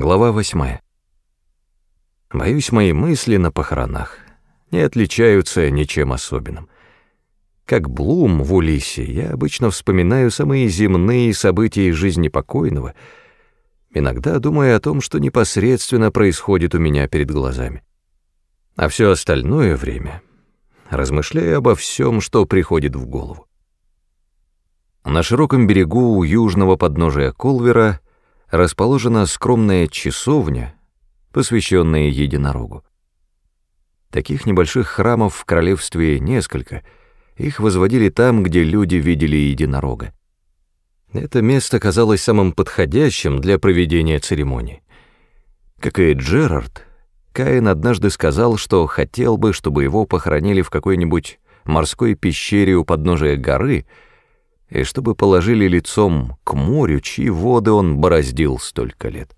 Глава восьмая. Боюсь, мои мысли на похоронах не отличаются ничем особенным. Как Блум в Улисе, я обычно вспоминаю самые земные события из жизни покойного, иногда думая о том, что непосредственно происходит у меня перед глазами. А все остальное время размышляю обо всем, что приходит в голову. На широком берегу у южного подножия Колвера — расположена скромная часовня, посвященная единорогу. Таких небольших храмов в королевстве несколько, их возводили там, где люди видели единорога. Это место казалось самым подходящим для проведения церемонии. Как и Джерард, Каин однажды сказал, что хотел бы, чтобы его похоронили в какой-нибудь морской пещере у подножия горы — и чтобы положили лицом к морю, чьи воды он бороздил столько лет.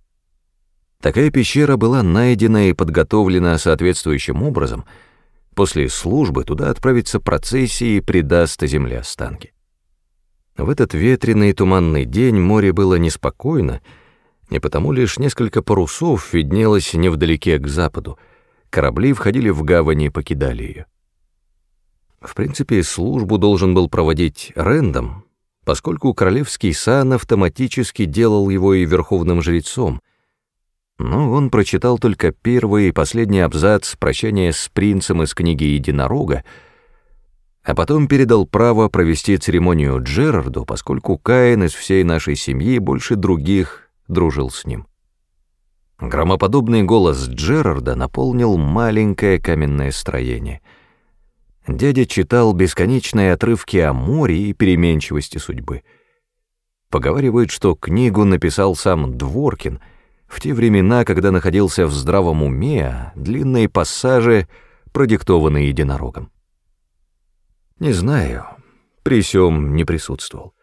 Такая пещера была найдена и подготовлена соответствующим образом. После службы туда отправится процессия и придаст земле останки. В этот ветреный туманный день море было неспокойно, и потому лишь несколько парусов виднелось невдалеке к западу. Корабли входили в гавань и покидали ее. В принципе, службу должен был проводить Рэндом, поскольку королевский сан автоматически делал его и верховным жрецом. Но он прочитал только первый и последний абзац прощания с принцем из книги «Единорога», а потом передал право провести церемонию Джерарду, поскольку Каин из всей нашей семьи больше других дружил с ним. Громоподобный голос Джерарда наполнил маленькое каменное строение — Дядя читал бесконечные отрывки о море и переменчивости судьбы. Поговаривают, что книгу написал сам Дворкин в те времена, когда находился в здравом уме, а длинные пассажи продиктованы единорогом. Не знаю, при сём не присутствовал.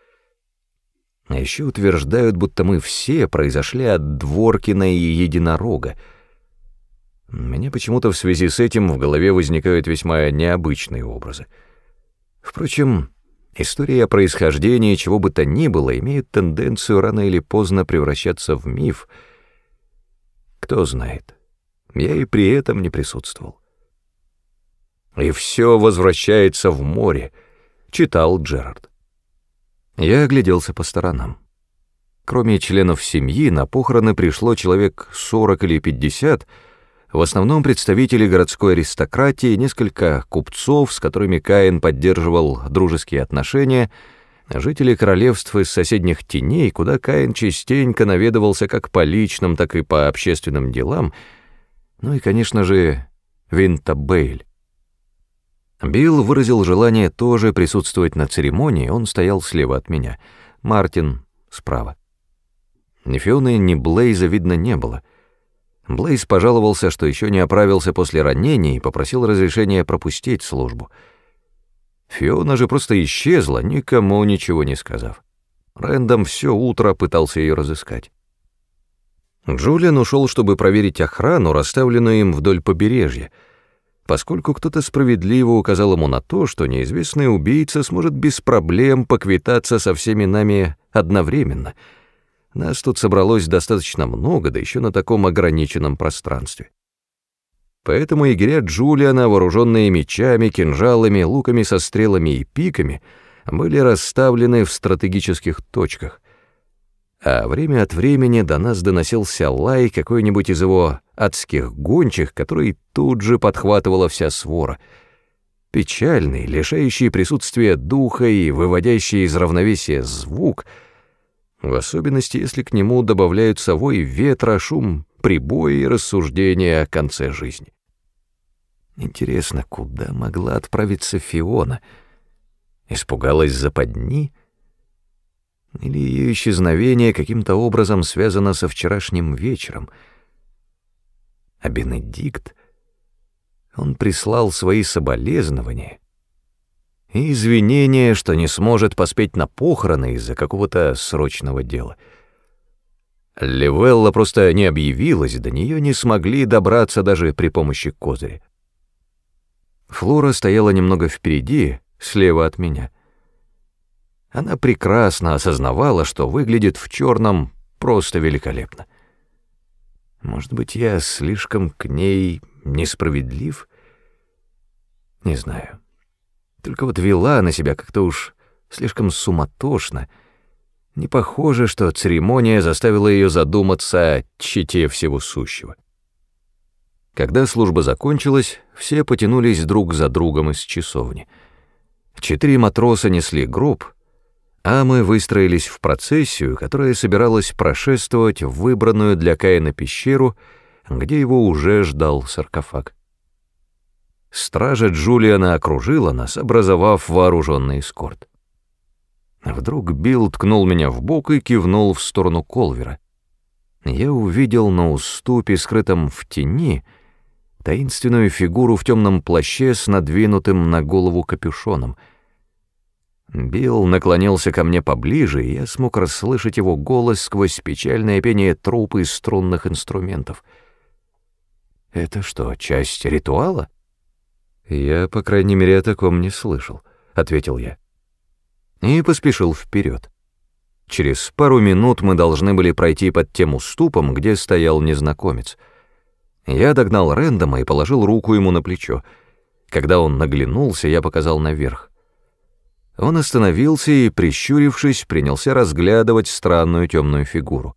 А еще утверждают, будто мы все произошли от Дворкина и единорога — мне почему-то в связи с этим в голове возникают весьма необычные образы. Впрочем, история о происхождении чего бы то ни было имеет тенденцию рано или поздно превращаться в миф. Кто знает, я и при этом не присутствовал. «И все возвращается в море», — читал Джерард. Я огляделся по сторонам. Кроме членов семьи, на похороны пришло человек сорок или пятьдесят — в основном представители городской аристократии, несколько купцов, с которыми Каин поддерживал дружеские отношения, жители королевств из соседних теней, куда Каин частенько наведывался как по личным, так и по общественным делам, ну и, конечно же, Винта Бейль. Билл выразил желание тоже присутствовать на церемонии, он стоял слева от меня, Мартин справа. Ни Фионы, ни Блейза видно не было — Блейз пожаловался, что еще не оправился после ранения и попросил разрешения пропустить службу. Фиона же просто исчезла, никому ничего не сказав. Рэндом все утро пытался ее разыскать. Джулиан ушел, чтобы проверить охрану, расставленную им вдоль побережья, поскольку кто-то справедливо указал ему на то, что неизвестный убийца сможет без проблем поквитаться со всеми нами одновременно — нас тут собралось достаточно много, да еще на таком ограниченном пространстве. Поэтому егеря Джулиана, вооруженные мечами, кинжалами, луками со стрелами и пиками, были расставлены в стратегических точках. А время от времени до нас доносился лай какой-нибудь из его адских гончих, который тут же подхватывала вся свора. Печальный, лишающий присутствия духа и выводящий из равновесия звук — в особенности, если к нему добавляются вой ветра, шум прибоя и рассуждения о конце жизни. Интересно, куда могла отправиться Фиона? Испугалась западни? Или ее исчезновение каким-то образом связано со вчерашним вечером? А Бенедикт? Он прислал свои соболезнования — и извинение, что не сможет поспеть на похороны из-за какого-то срочного дела. Левелла просто не объявилась, до нее не смогли добраться даже при помощи козыря. Флора стояла немного впереди, слева от меня. Она прекрасно осознавала, что выглядит в черном просто великолепно. Может быть, я слишком к ней несправедлив? Не знаю. Только вот вела на себя как-то уж слишком суматошно. Не похоже, что церемония заставила ее задуматься о чите всего сущего. Когда служба закончилась, все потянулись друг за другом из часовни. Четыре матроса несли гроб, а мы выстроились в процессию, которая собиралась прошествовать в выбранную для Каина пещеру, где его уже ждал саркофаг. Стража Джулиана окружила нас, образовав вооруженный эскорт. Вдруг Билл ткнул меня в бок и кивнул в сторону Колвера. Я увидел на уступе, скрытом в тени, таинственную фигуру в темном плаще с надвинутым на голову капюшоном. Билл наклонился ко мне поближе, и я смог расслышать его голос сквозь печальное пение трупы из струнных инструментов. «Это что, часть ритуала?» «Я, по крайней мере, о таком не слышал», — ответил я. И поспешил вперед. Через пару минут мы должны были пройти под тем уступом, где стоял незнакомец. Я догнал Рэндома и положил руку ему на плечо. Когда он наглянулся, я показал наверх. Он остановился и, прищурившись, принялся разглядывать странную темную фигуру.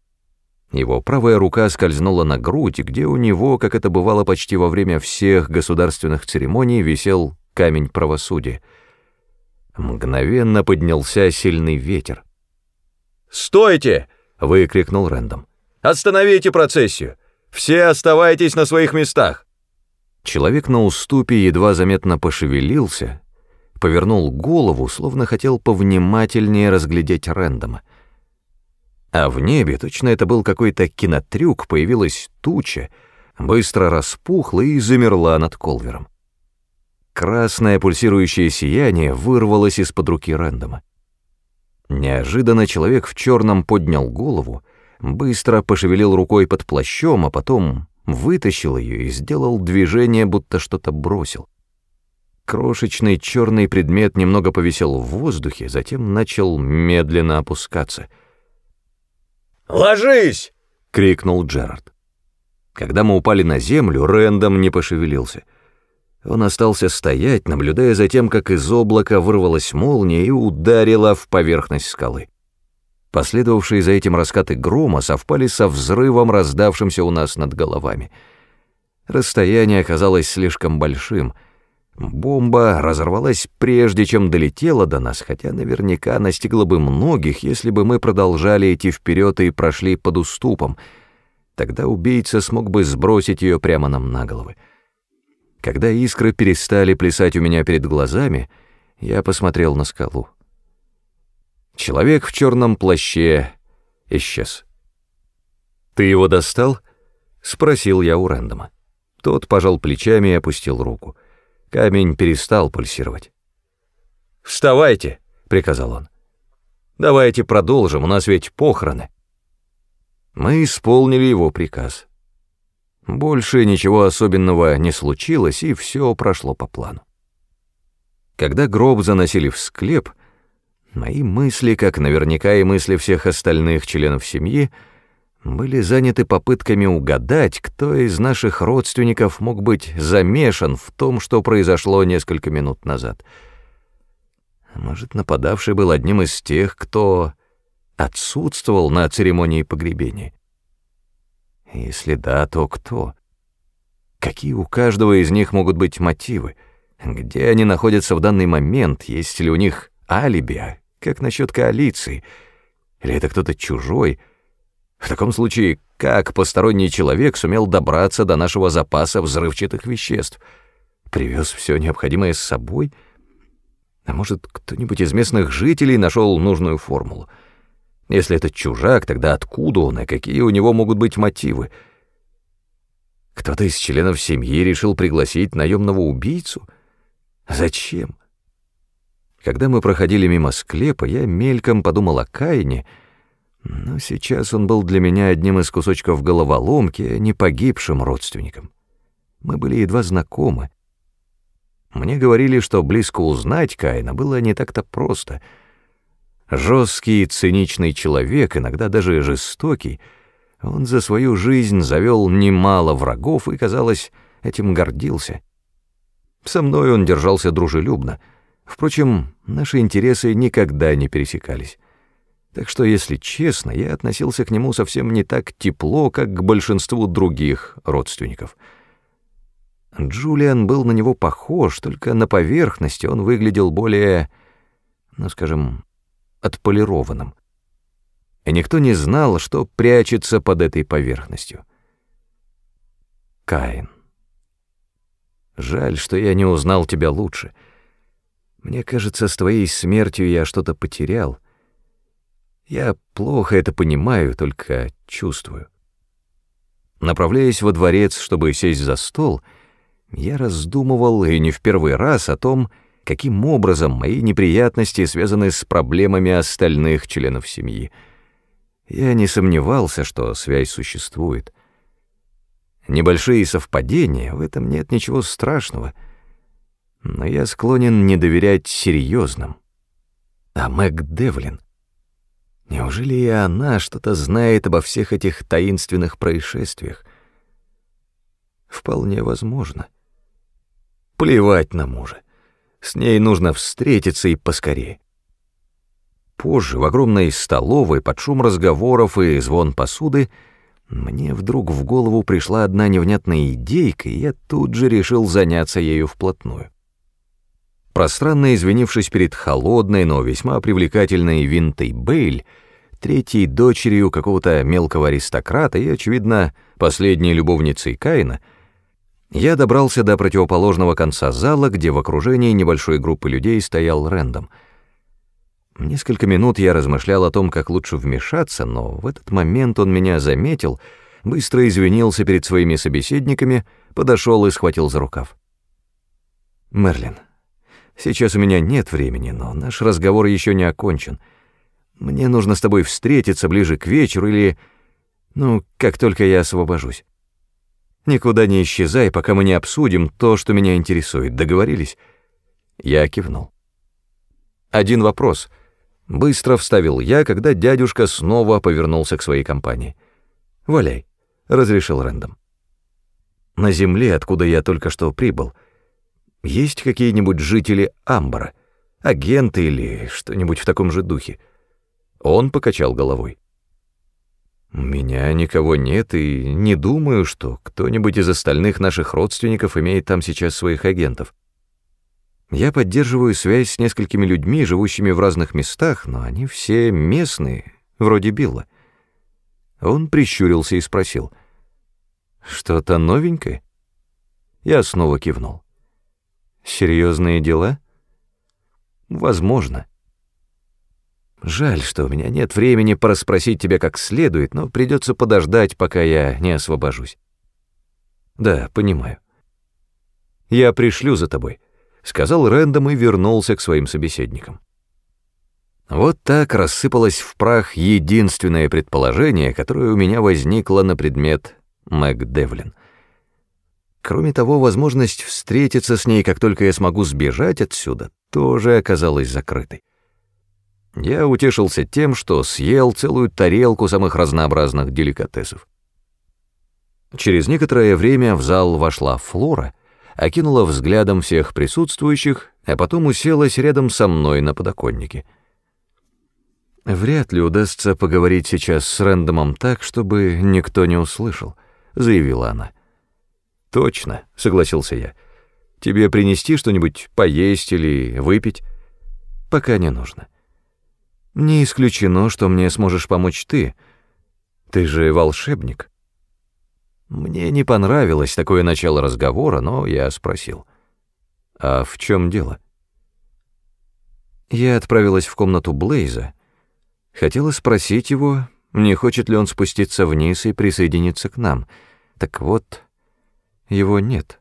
Его правая рука скользнула на грудь, где у него, как это бывало почти во время всех государственных церемоний, висел камень правосудия. Мгновенно поднялся сильный ветер. «Стойте!» — выкрикнул Рэндом. «Остановите процессию! Все оставайтесь на своих местах!» Человек на уступе едва заметно пошевелился, повернул голову, словно хотел повнимательнее разглядеть Рэндома. А в небе, точно это был какой-то кинотрюк, появилась туча, быстро распухла и замерла над Колвером. Красное пульсирующее сияние вырвалось из-под руки Рэндома. Неожиданно человек в черном поднял голову, быстро пошевелил рукой под плащом, а потом вытащил ее и сделал движение, будто что-то бросил. Крошечный черный предмет немного повисел в воздухе, затем начал медленно опускаться — «Ложись!» — крикнул Джерард. Когда мы упали на землю, Рэндом не пошевелился. Он остался стоять, наблюдая за тем, как из облака вырвалась молния и ударила в поверхность скалы. Последовавшие за этим раскаты грома совпали со взрывом, раздавшимся у нас над головами. Расстояние оказалось слишком большим — Бомба разорвалась прежде, чем долетела до нас, хотя наверняка настигла бы многих, если бы мы продолжали идти вперед и прошли под уступом. Тогда убийца смог бы сбросить ее прямо нам на головы. Когда искры перестали плясать у меня перед глазами, я посмотрел на скалу. Человек в черном плаще исчез. «Ты его достал?» — спросил я у Рэндома. Тот пожал плечами и опустил руку. Камень перестал пульсировать. «Вставайте!» — приказал он. «Давайте продолжим, у нас ведь похороны». Мы исполнили его приказ. Больше ничего особенного не случилось, и все прошло по плану. Когда гроб заносили в склеп, мои мысли, как наверняка и мысли всех остальных членов семьи, — были заняты попытками угадать, кто из наших родственников мог быть замешан в том, что произошло несколько минут назад. Может, нападавший был одним из тех, кто отсутствовал на церемонии погребения? Если да, то кто? Какие у каждого из них могут быть мотивы? Где они находятся в данный момент? Есть ли у них алиби? Как насчет коалиции? Или это кто-то чужой — в таком случае, как посторонний человек сумел добраться до нашего запаса взрывчатых веществ? Привез все необходимое с собой? А может, кто-нибудь из местных жителей нашел нужную формулу? Если это чужак, тогда откуда он и какие у него могут быть мотивы? Кто-то из членов семьи решил пригласить наемного убийцу? Зачем? Когда мы проходили мимо склепа, я мельком подумал о Каине — но сейчас он был для меня одним из кусочков головоломки, не погибшим родственником. Мы были едва знакомы. Мне говорили, что близко узнать Каина было не так-то просто. Жесткий и циничный человек, иногда даже жестокий, Он за свою жизнь завел немало врагов и, казалось, этим гордился. Со мной он держался дружелюбно. Впрочем, наши интересы никогда не пересекались. Так что, если честно, я относился к нему совсем не так тепло, как к большинству других родственников. Джулиан был на него похож, только на поверхности он выглядел более, ну, скажем, отполированным. И никто не знал, что прячется под этой поверхностью. Каин. Жаль, что я не узнал тебя лучше. Мне кажется, с твоей смертью я что-то потерял. Я плохо это понимаю, только чувствую. Направляясь во дворец, чтобы сесть за стол, я раздумывал, и не в первый раз, о том, каким образом мои неприятности связаны с проблемами остальных членов семьи. Я не сомневался, что связь существует. Небольшие совпадения, в этом нет ничего страшного, но я склонен не доверять серьезным. А Мэг Девлин — Неужели и она что-то знает обо всех этих таинственных происшествиях? Вполне возможно. Плевать на мужа. С ней нужно встретиться и поскорее. Позже, в огромной столовой, под шум разговоров и звон посуды, мне вдруг в голову пришла одна невнятная идейка, и я тут же решил заняться ею вплотную. Пространно извинившись перед холодной, но весьма привлекательной Винтой Бейль, третьей дочерью какого-то мелкого аристократа и, очевидно, последней любовницей Каина, я добрался до противоположного конца зала, где в окружении небольшой группы людей стоял Рэндом. Несколько минут я размышлял о том, как лучше вмешаться, но в этот момент он меня заметил, быстро извинился перед своими собеседниками, подошел и схватил за рукав. «Мерлин, сейчас у меня нет времени, но наш разговор еще не окончен». Мне нужно с тобой встретиться ближе к вечеру или... Ну, как только я освобожусь. Никуда не исчезай, пока мы не обсудим то, что меня интересует. Договорились?» Я кивнул. «Один вопрос». Быстро вставил я, когда дядюшка снова повернулся к своей компании. «Валяй», — разрешил Рэндом. «На земле, откуда я только что прибыл, есть какие-нибудь жители Амбара, агенты или что-нибудь в таком же духе?» Он покачал головой. «У меня никого нет, и не думаю, что кто-нибудь из остальных наших родственников имеет там сейчас своих агентов. Я поддерживаю связь с несколькими людьми, живущими в разных местах, но они все местные, вроде Билла». Он прищурился и спросил. «Что-то новенькое?» Я снова кивнул. «Серьезные дела?» «Возможно». Жаль, что у меня нет времени порасспросить тебя как следует, но придется подождать, пока я не освобожусь. Да, понимаю. Я пришлю за тобой, сказал Рэндом и вернулся к своим собеседникам. Вот так рассыпалось в прах единственное предположение, которое у меня возникло на предмет Мэг Девлин. Кроме того, возможность встретиться с ней, как только я смогу сбежать отсюда, тоже оказалась закрытой. Я утешился тем, что съел целую тарелку самых разнообразных деликатесов. Через некоторое время в зал вошла Флора, окинула взглядом всех присутствующих, а потом уселась рядом со мной на подоконнике. «Вряд ли удастся поговорить сейчас с Рэндомом так, чтобы никто не услышал», — заявила она. «Точно», — согласился я. «Тебе принести что-нибудь поесть или выпить?» «Пока не нужно». Не исключено, что мне сможешь помочь ты. Ты же волшебник. Мне не понравилось такое начало разговора, но я спросил. А в чем дело? Я отправилась в комнату Блейза. Хотела спросить его, не хочет ли он спуститься вниз и присоединиться к нам. Так вот, его нет.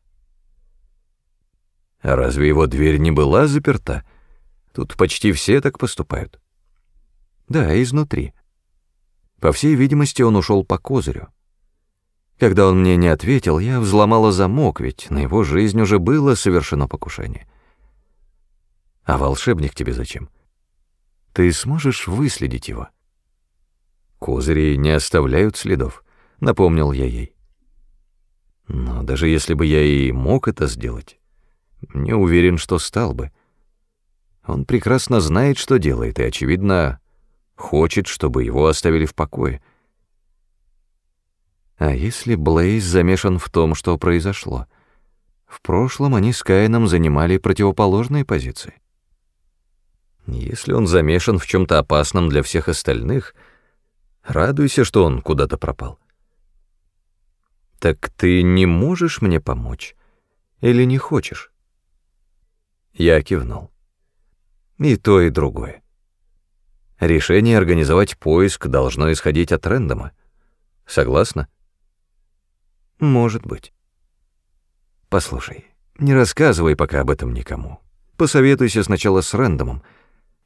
А разве его дверь не была заперта? Тут почти все так поступают. Да, изнутри. По всей видимости, он ушел по козырю. Когда он мне не ответил, я взломала замок, ведь на его жизнь уже было совершено покушение. А волшебник тебе зачем? Ты сможешь выследить его? Козыри не оставляют следов, напомнил я ей. Но даже если бы я и мог это сделать, не уверен, что стал бы. Он прекрасно знает, что делает, и, очевидно, хочет, чтобы его оставили в покое. А если Блейз замешан в том, что произошло? В прошлом они с Каином занимали противоположные позиции. Если он замешан в чем-то опасном для всех остальных, радуйся, что он куда-то пропал. Так ты не можешь мне помочь? Или не хочешь? Я кивнул. И то, и другое. Решение организовать поиск должно исходить от Рэндома. Согласна? Может быть. Послушай, не рассказывай пока об этом никому. Посоветуйся сначала с Рэндомом.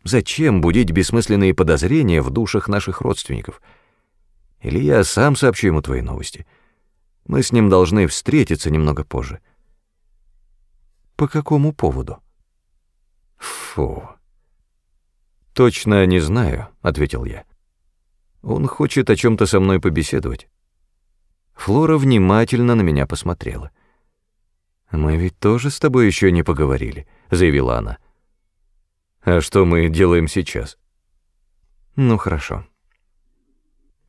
Зачем будить бессмысленные подозрения в душах наших родственников? Или я сам сообщу ему твои новости. Мы с ним должны встретиться немного позже. По какому поводу? Фу. Точно не знаю, ответил я. Он хочет о чем то со мной побеседовать. Флора внимательно на меня посмотрела. «Мы ведь тоже с тобой еще не поговорили», — заявила она. «А что мы делаем сейчас?» «Ну хорошо.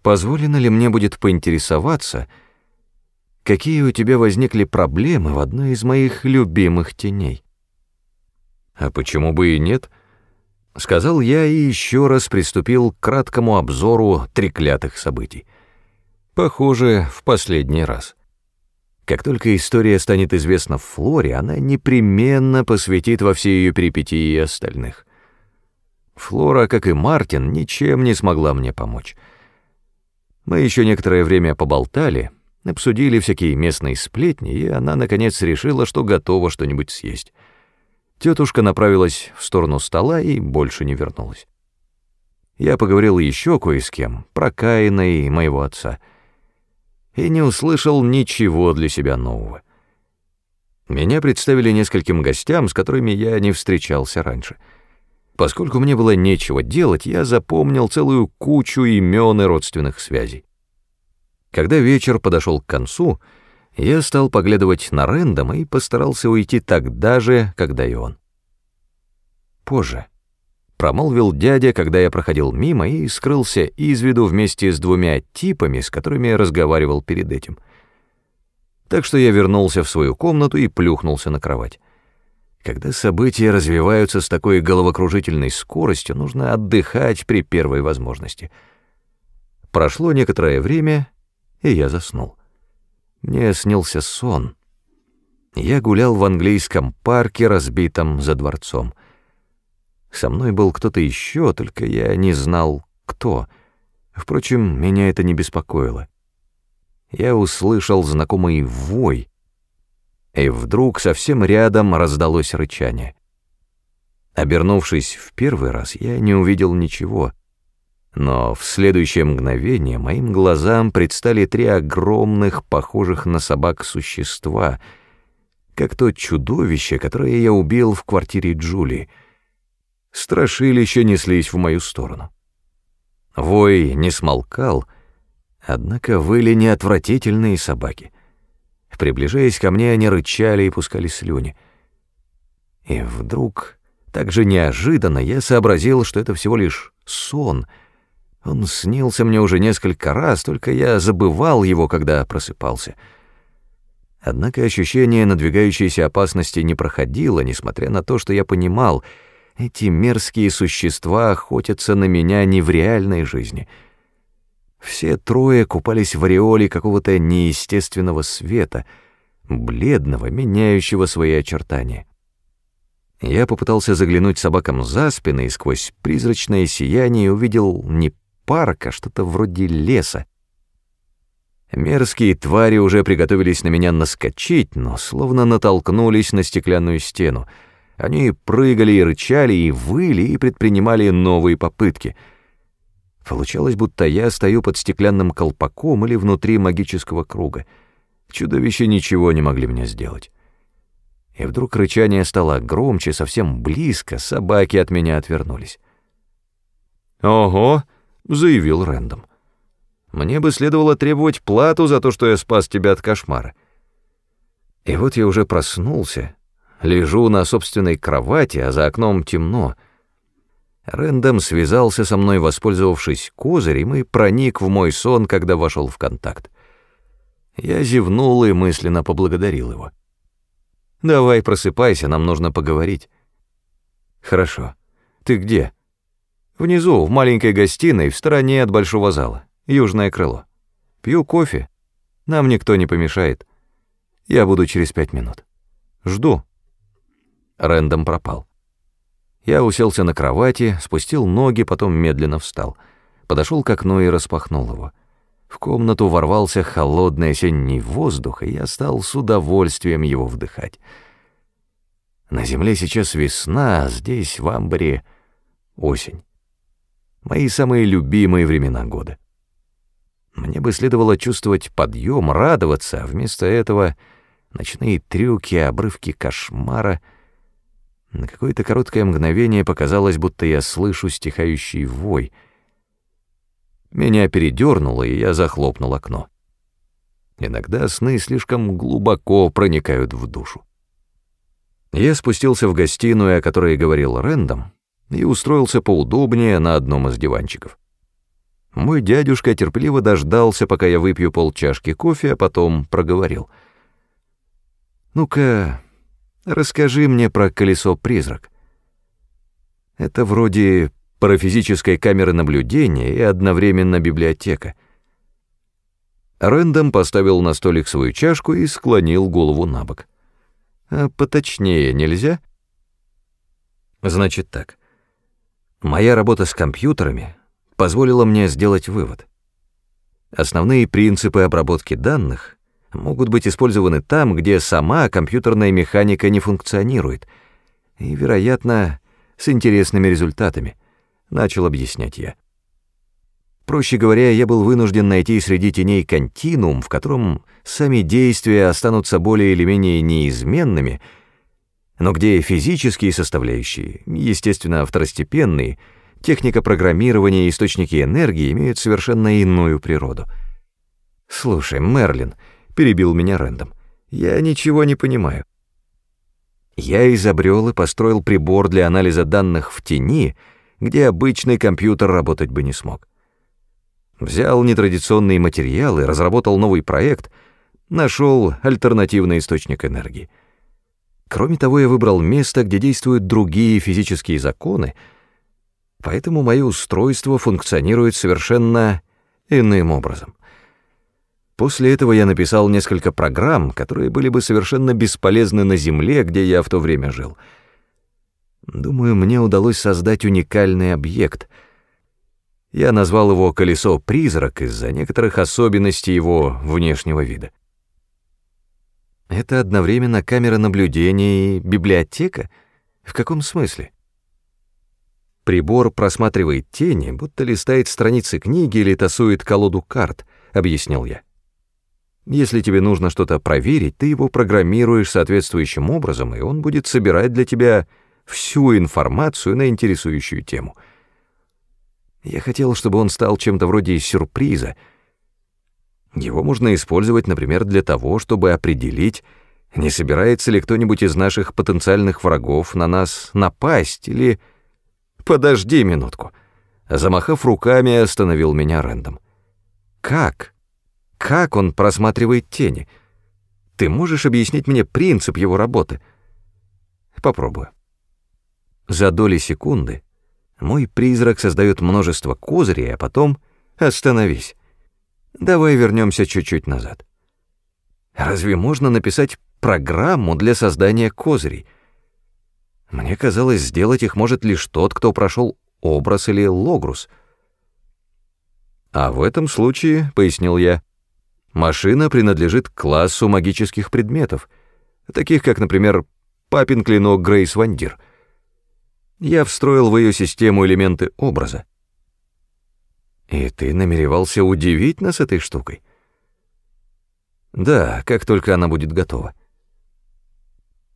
Позволено ли мне будет поинтересоваться, какие у тебя возникли проблемы в одной из моих любимых теней?» «А почему бы и нет?» — сказал я и еще раз приступил к краткому обзору треклятых событий. Похоже, в последний раз. Как только история станет известна Флоре, она непременно посвятит во все ее перипетии и остальных. Флора, как и Мартин, ничем не смогла мне помочь. Мы еще некоторое время поболтали, обсудили всякие местные сплетни, и она, наконец, решила, что готова что-нибудь съесть. Тетушка направилась в сторону стола и больше не вернулась. Я поговорил еще кое с кем, про Каина и моего отца — и не услышал ничего для себя нового. Меня представили нескольким гостям, с которыми я не встречался раньше. Поскольку мне было нечего делать, я запомнил целую кучу имен и родственных связей. Когда вечер подошел к концу, я стал поглядывать на Рэндома и постарался уйти тогда же, когда и он. Позже промолвил дядя, когда я проходил мимо и скрылся из виду вместе с двумя типами, с которыми я разговаривал перед этим. Так что я вернулся в свою комнату и плюхнулся на кровать. Когда события развиваются с такой головокружительной скоростью, нужно отдыхать при первой возможности. Прошло некоторое время, и я заснул. Мне снился сон. Я гулял в английском парке, разбитом за дворцом — со мной был кто-то еще, только я не знал, кто. Впрочем, меня это не беспокоило. Я услышал знакомый вой, и вдруг совсем рядом раздалось рычание. Обернувшись в первый раз, я не увидел ничего, но в следующее мгновение моим глазам предстали три огромных, похожих на собак существа, как то чудовище, которое я убил в квартире Джулии — страшилища неслись в мою сторону. Вой не смолкал, однако выли неотвратительные собаки. Приближаясь ко мне, они рычали и пускали слюни. И вдруг, так же неожиданно, я сообразил, что это всего лишь сон. Он снился мне уже несколько раз, только я забывал его, когда просыпался. Однако ощущение надвигающейся опасности не проходило, несмотря на то, что я понимал — эти мерзкие существа охотятся на меня не в реальной жизни. Все трое купались в ореоле какого-то неестественного света, бледного, меняющего свои очертания. Я попытался заглянуть собакам за спины и сквозь призрачное сияние увидел не парк, а что-то вроде леса. Мерзкие твари уже приготовились на меня наскочить, но словно натолкнулись на стеклянную стену — они прыгали и рычали, и выли, и предпринимали новые попытки. Получалось, будто я стою под стеклянным колпаком или внутри магического круга. Чудовища ничего не могли мне сделать. И вдруг рычание стало громче, совсем близко, собаки от меня отвернулись. «Ого!» — заявил Рэндом. Мне бы следовало требовать плату за то, что я спас тебя от кошмара. И вот я уже проснулся, лежу на собственной кровати, а за окном темно. Рэндом связался со мной, воспользовавшись козырем, и проник в мой сон, когда вошел в контакт. Я зевнул и мысленно поблагодарил его. «Давай, просыпайся, нам нужно поговорить». «Хорошо. Ты где?» «Внизу, в маленькой гостиной, в стороне от большого зала. Южное крыло. Пью кофе. Нам никто не помешает. Я буду через пять минут. Жду». Рэндом пропал. Я уселся на кровати, спустил ноги, потом медленно встал. Подошел к окну и распахнул его. В комнату ворвался холодный осенний воздух, и я стал с удовольствием его вдыхать. На земле сейчас весна, а здесь, в Амбаре, осень. Мои самые любимые времена года. Мне бы следовало чувствовать подъем, радоваться, а вместо этого ночные трюки, обрывки кошмара. На какое-то короткое мгновение показалось, будто я слышу стихающий вой — меня передернуло, и я захлопнул окно. Иногда сны слишком глубоко проникают в душу. Я спустился в гостиную, о которой говорил Рэндом, и устроился поудобнее на одном из диванчиков. Мой дядюшка терпеливо дождался, пока я выпью полчашки кофе, а потом проговорил. «Ну-ка, расскажи мне про колесо-призрак. Это вроде парафизической камеры наблюдения и одновременно библиотека. Рэндом поставил на столик свою чашку и склонил голову на бок. А поточнее нельзя? Значит так. Моя работа с компьютерами позволила мне сделать вывод. Основные принципы обработки данных могут быть использованы там, где сама компьютерная механика не функционирует, и, вероятно, с интересными результатами —— начал объяснять я. Проще говоря, я был вынужден найти среди теней континуум, в котором сами действия останутся более или менее неизменными, но где физические составляющие, естественно, второстепенные, техника программирования и источники энергии имеют совершенно иную природу. «Слушай, Мерлин», — перебил меня Рэндом, — «я ничего не понимаю». Я изобрел и построил прибор для анализа данных в тени — где обычный компьютер работать бы не смог. Взял нетрадиционные материалы, разработал новый проект, нашел альтернативный источник энергии. Кроме того, я выбрал место, где действуют другие физические законы, поэтому мое устройство функционирует совершенно иным образом. После этого я написал несколько программ, которые были бы совершенно бесполезны на Земле, где я в то время жил — Думаю, мне удалось создать уникальный объект. Я назвал его «колесо-призрак» из-за некоторых особенностей его внешнего вида. Это одновременно камера наблюдения и библиотека? В каком смысле? Прибор просматривает тени, будто листает страницы книги или тасует колоду карт, объяснил я. Если тебе нужно что-то проверить, ты его программируешь соответствующим образом, и он будет собирать для тебя всю информацию на интересующую тему. Я хотел, чтобы он стал чем-то вроде сюрприза. Его можно использовать, например, для того, чтобы определить, не собирается ли кто-нибудь из наших потенциальных врагов на нас напасть или... Подожди минутку. Замахав руками, остановил меня Рэндом. Как? Как он просматривает тени? Ты можешь объяснить мне принцип его работы? Попробую. За доли секунды мой призрак создает множество козырей, а потом остановись. Давай вернемся чуть-чуть назад. Разве можно написать программу для создания козырей? Мне казалось, сделать их может лишь тот, кто прошел образ или логрус. А в этом случае, пояснил я, машина принадлежит классу магических предметов, таких как, например, папин клинок Грейс Вандир — я встроил в ее систему элементы образа. И ты намеревался удивить нас этой штукой? Да, как только она будет готова.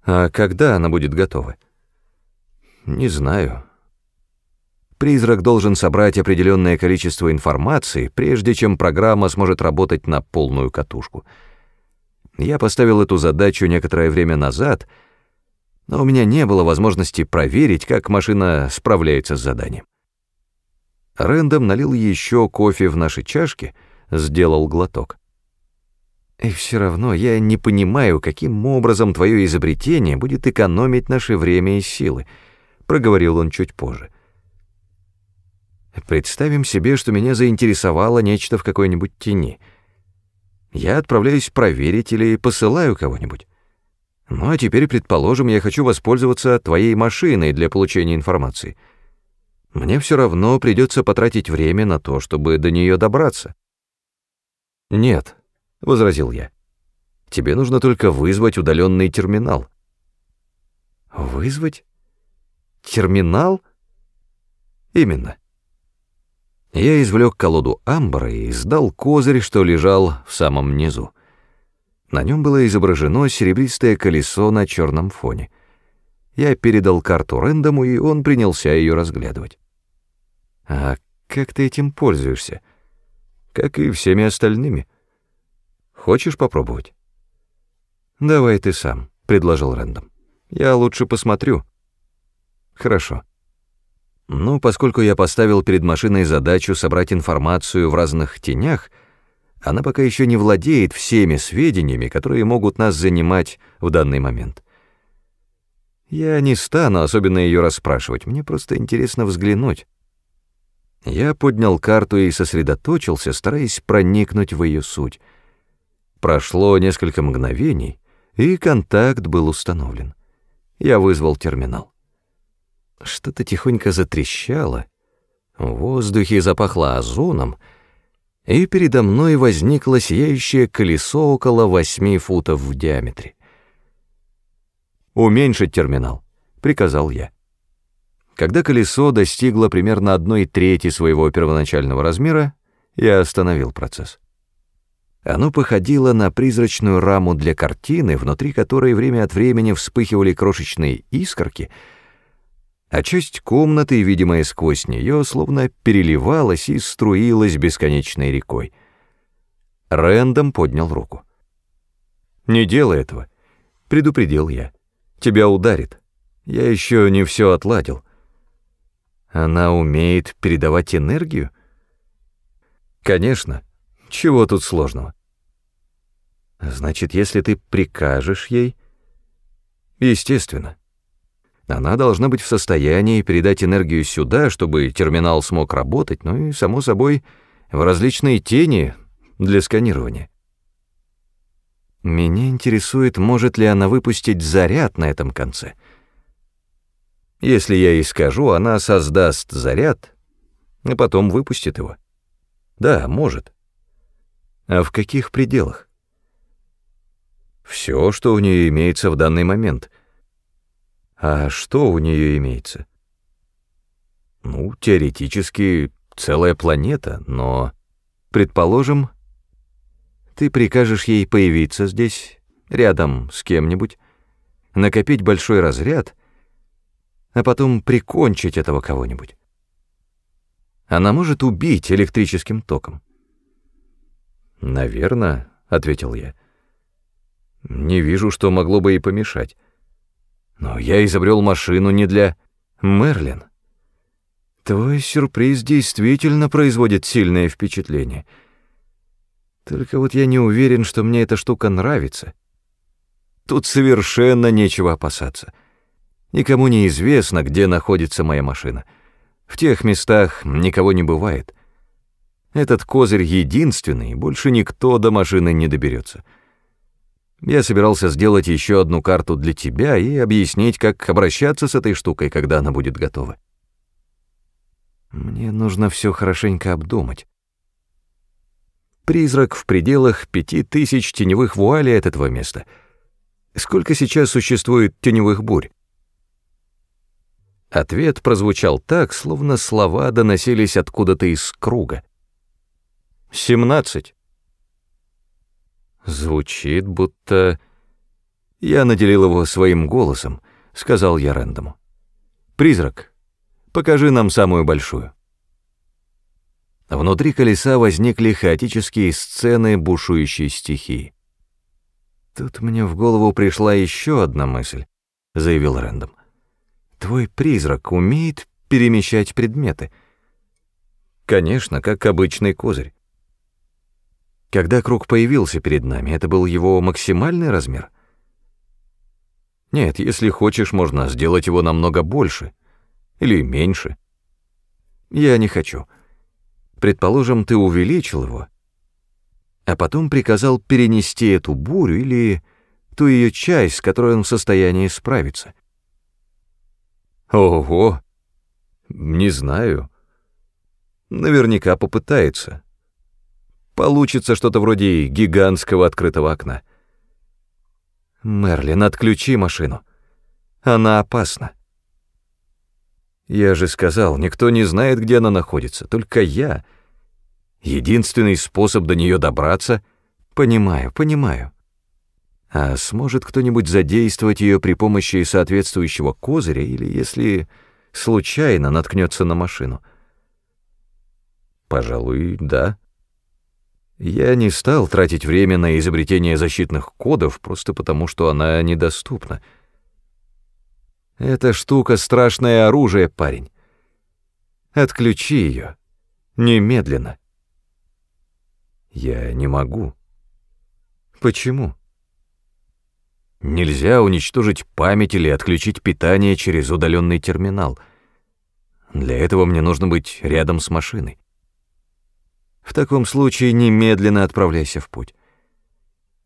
А когда она будет готова? Не знаю. Призрак должен собрать определенное количество информации, прежде чем программа сможет работать на полную катушку. Я поставил эту задачу некоторое время назад, но у меня не было возможности проверить, как машина справляется с заданием. Рэндом налил еще кофе в наши чашки, сделал глоток. И все равно я не понимаю, каким образом твое изобретение будет экономить наше время и силы, проговорил он чуть позже. Представим себе, что меня заинтересовало нечто в какой-нибудь тени. Я отправляюсь проверить или посылаю кого-нибудь. Ну а теперь, предположим, я хочу воспользоваться твоей машиной для получения информации. Мне все равно придется потратить время на то, чтобы до нее добраться. Нет, — возразил я. «Тебе нужно только вызвать удаленный терминал». «Вызвать? Терминал?» «Именно». Я извлек колоду амбра и сдал козырь, что лежал в самом низу. На нем было изображено серебристое колесо на черном фоне. Я передал карту Рэндому, и он принялся ее разглядывать. «А как ты этим пользуешься?» «Как и всеми остальными». Хочешь попробовать?» «Давай ты сам», — предложил Рэндом. «Я лучше посмотрю». «Хорошо». Ну, поскольку я поставил перед машиной задачу собрать информацию в разных тенях, она пока еще не владеет всеми сведениями, которые могут нас занимать в данный момент. Я не стану особенно ее расспрашивать, мне просто интересно взглянуть. Я поднял карту и сосредоточился, стараясь проникнуть в ее суть — Прошло несколько мгновений, и контакт был установлен. Я вызвал терминал. Что-то тихонько затрещало, в воздухе запахло озоном, и передо мной возникло сияющее колесо около восьми футов в диаметре. «Уменьшить терминал», — приказал я. Когда колесо достигло примерно одной трети своего первоначального размера, я остановил процесс. Оно походило на призрачную раму для картины, внутри которой время от времени вспыхивали крошечные искорки, а часть комнаты, видимая сквозь нее, словно переливалась и струилась бесконечной рекой. Рэндом поднял руку. «Не делай этого», — предупредил я. «Тебя ударит. Я еще не все отладил». «Она умеет передавать энергию?» «Конечно». Чего тут сложного? Значит, если ты прикажешь ей... Естественно. Она должна быть в состоянии передать энергию сюда, чтобы терминал смог работать, ну и, само собой, в различные тени для сканирования. Меня интересует, может ли она выпустить заряд на этом конце. Если я ей скажу, она создаст заряд, а потом выпустит его. Да, может. А в каких пределах? Все, что у нее имеется в данный момент. А что у нее имеется? Ну, теоретически, целая планета, но, предположим, ты прикажешь ей появиться здесь, рядом с кем-нибудь, накопить большой разряд, а потом прикончить этого кого-нибудь. Она может убить электрическим током. «Наверно», — ответил я. «Не вижу, что могло бы ей помешать. Но я изобрел машину не для Мерлин. Твой сюрприз действительно производит сильное впечатление. Только вот я не уверен, что мне эта штука нравится. Тут совершенно нечего опасаться. Никому не известно, где находится моя машина. В тех местах никого не бывает». Этот козырь единственный, больше никто до машины не доберется. Я собирался сделать еще одну карту для тебя и объяснить, как обращаться с этой штукой, когда она будет готова. Мне нужно все хорошенько обдумать. Призрак в пределах пяти тысяч теневых вуалей от этого места. Сколько сейчас существует теневых бурь? Ответ прозвучал так, словно слова доносились откуда-то из круга. Семнадцать. Звучит, будто... Я наделил его своим голосом, сказал я Рэндому. Призрак, Покажи нам самую большую». Внутри колеса возникли хаотические сцены бушующей стихии. «Тут мне в голову пришла еще одна мысль», — заявил Рэндом. «Твой призрак умеет перемещать предметы?» «Конечно, как обычный козырь. Когда круг появился перед нами, это был его максимальный размер? Нет, если хочешь, можно сделать его намного больше. Или меньше. Я не хочу. Предположим, ты увеличил его, а потом приказал перенести эту бурю или ту ее часть, с которой он в состоянии справиться. Ого! Не знаю. Наверняка попытается. Получится что-то вроде гигантского открытого окна. Мерлин, отключи машину. Она опасна. Я же сказал, никто не знает, где она находится, только я. Единственный способ до нее добраться — понимаю, понимаю. А сможет кто-нибудь задействовать ее при помощи соответствующего козыря или если случайно наткнется на машину? Пожалуй, да. Я не стал тратить время на изобретение защитных кодов просто потому, что она недоступна. Эта штука — страшное оружие, парень. Отключи ее. Немедленно. Я не могу. Почему? Нельзя уничтожить память или отключить питание через удаленный терминал. Для этого мне нужно быть рядом с машиной. В таком случае немедленно отправляйся в путь.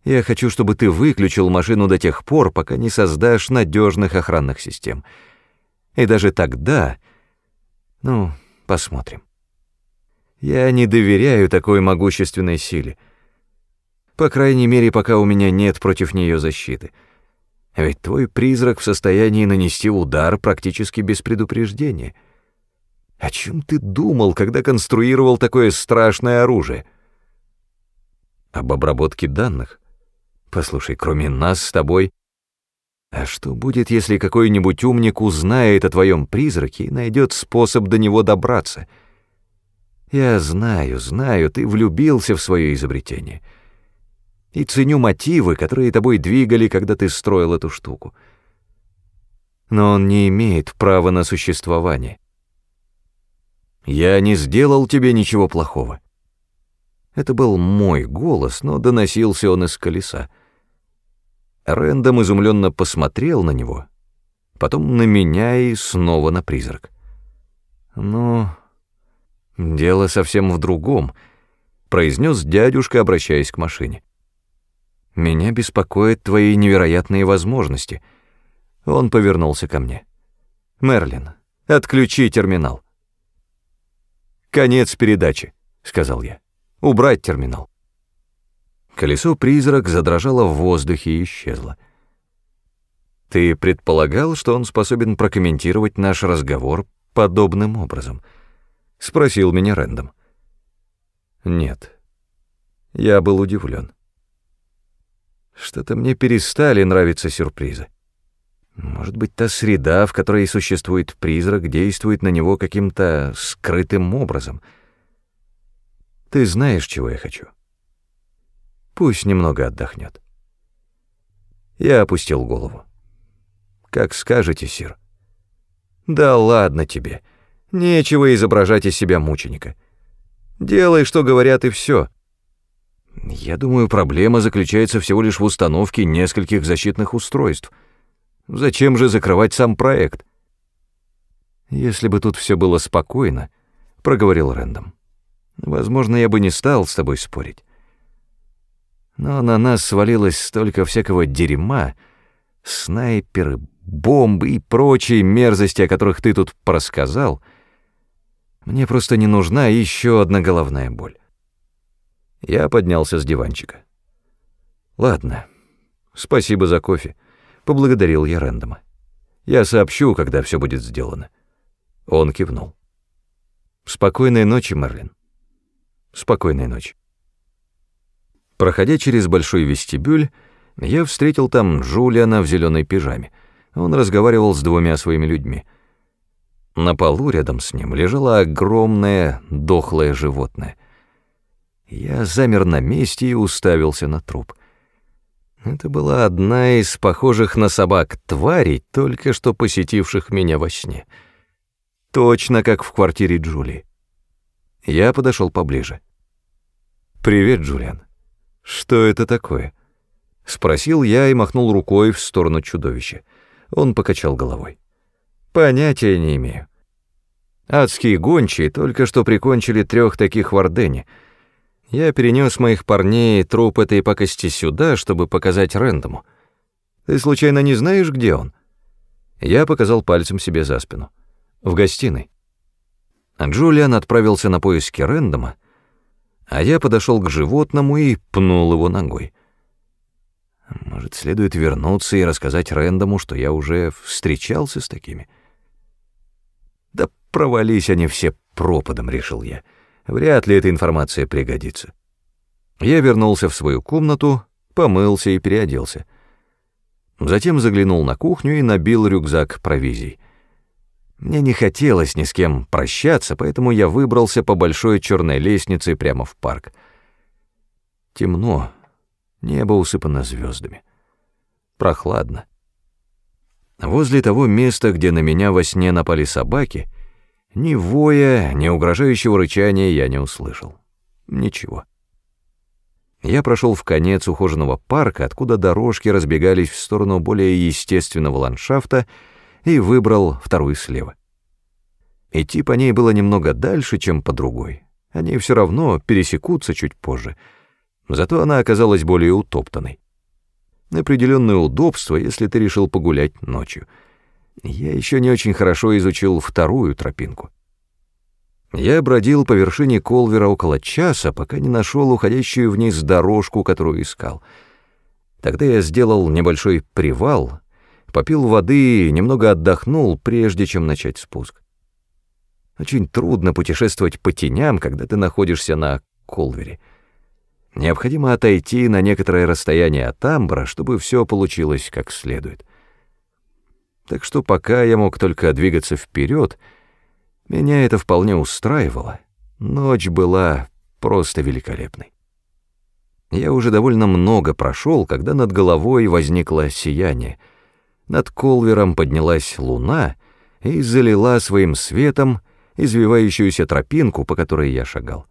Я хочу, чтобы ты выключил машину до тех пор, пока не создашь надежных охранных систем. И даже тогда... Ну, посмотрим. Я не доверяю такой могущественной силе. По крайней мере, пока у меня нет против нее защиты. Ведь твой призрак в состоянии нанести удар практически без предупреждения — о чем ты думал, когда конструировал такое страшное оружие? Об обработке данных? Послушай, кроме нас с тобой... А что будет, если какой-нибудь умник узнает о твоем призраке и найдет способ до него добраться? Я знаю, знаю, ты влюбился в свое изобретение. И ценю мотивы, которые тобой двигали, когда ты строил эту штуку. Но он не имеет права на существование. Я не сделал тебе ничего плохого. Это был мой голос, но доносился он из колеса. Рэндом изумленно посмотрел на него, потом на меня и снова на призрак. «Ну, дело совсем в другом», — произнес дядюшка, обращаясь к машине. «Меня беспокоят твои невероятные возможности». Он повернулся ко мне. «Мерлин, отключи терминал». «Конец передачи», — сказал я. «Убрать терминал». Колесо-призрак задрожало в воздухе и исчезло. «Ты предполагал, что он способен прокомментировать наш разговор подобным образом?» — спросил меня Рэндом. «Нет». Я был удивлен. Что-то мне перестали нравиться сюрпризы. Может быть, та среда, в которой существует призрак, действует на него каким-то скрытым образом. Ты знаешь, чего я хочу. Пусть немного отдохнет. Я опустил голову. Как скажете, сир. Да ладно тебе. Нечего изображать из себя мученика. Делай, что говорят, и все. Я думаю, проблема заключается всего лишь в установке нескольких защитных устройств — Зачем же закрывать сам проект? Если бы тут все было спокойно, проговорил Рэндом. Возможно, я бы не стал с тобой спорить. Но на нас свалилось столько всякого дерьма, снайперы, бомбы и прочие мерзости, о которых ты тут просказал. Мне просто не нужна еще одна головная боль. Я поднялся с диванчика. Ладно, спасибо за кофе. Поблагодарил я Рэндома. «Я сообщу, когда все будет сделано». Он кивнул. «Спокойной ночи, Мерлин». «Спокойной ночи». Проходя через большой вестибюль, я встретил там Джулиана в зеленой пижаме. Он разговаривал с двумя своими людьми. На полу рядом с ним лежало огромное дохлое животное. Я замер на месте и уставился на труп. Это была одна из похожих на собак тварей, только что посетивших меня во сне. Точно как в квартире Джулии. Я подошел поближе. «Привет, Джулиан. Что это такое?» Спросил я и махнул рукой в сторону чудовища. Он покачал головой. «Понятия не имею. Адские гончие только что прикончили трех таких в Ордене. Я перенес моих парней труп этой пакости сюда, чтобы показать Рэндому. Ты случайно не знаешь, где он?» Я показал пальцем себе за спину. «В гостиной». Джулиан отправился на поиски Рэндома, а я подошел к животному и пнул его ногой. Может, следует вернуться и рассказать Рэндому, что я уже встречался с такими? Да провались они все пропадом, решил я. Вряд ли эта информация пригодится. Я вернулся в свою комнату, помылся и переоделся. Затем заглянул на кухню и набил рюкзак провизией. Мне не хотелось ни с кем прощаться, поэтому я выбрался по большой черной лестнице прямо в парк. Темно, Небо усыпано звездами. Прохладно. Возле того места, где на меня во сне напали собаки, ни воя, ни угрожающего рычания я не услышал. Ничего. Я прошел в конец ухоженного парка, откуда дорожки разбегались в сторону более естественного ландшафта, и выбрал вторую слева. Идти по ней было немного дальше, чем по другой. Они все равно пересекутся чуть позже — Зато она оказалась более утоптанной. Определенное удобство, если ты решил погулять ночью. Я еще не очень хорошо изучил вторую тропинку. Я бродил по вершине Колвера около часа, пока не нашел уходящую вниз дорожку, которую искал. Тогда я сделал небольшой привал, попил воды немного отдохнул, прежде чем начать спуск. Очень трудно путешествовать по теням, когда ты находишься на Колвере. Необходимо отойти на некоторое расстояние от амбра, чтобы все получилось как следует. Так что пока я мог только двигаться вперед, меня это вполне устраивало. Ночь была просто великолепной. Я уже довольно много прошел, когда над головой возникло сияние. Над Колвером поднялась луна и залила своим светом извивающуюся тропинку, по которой я шагал.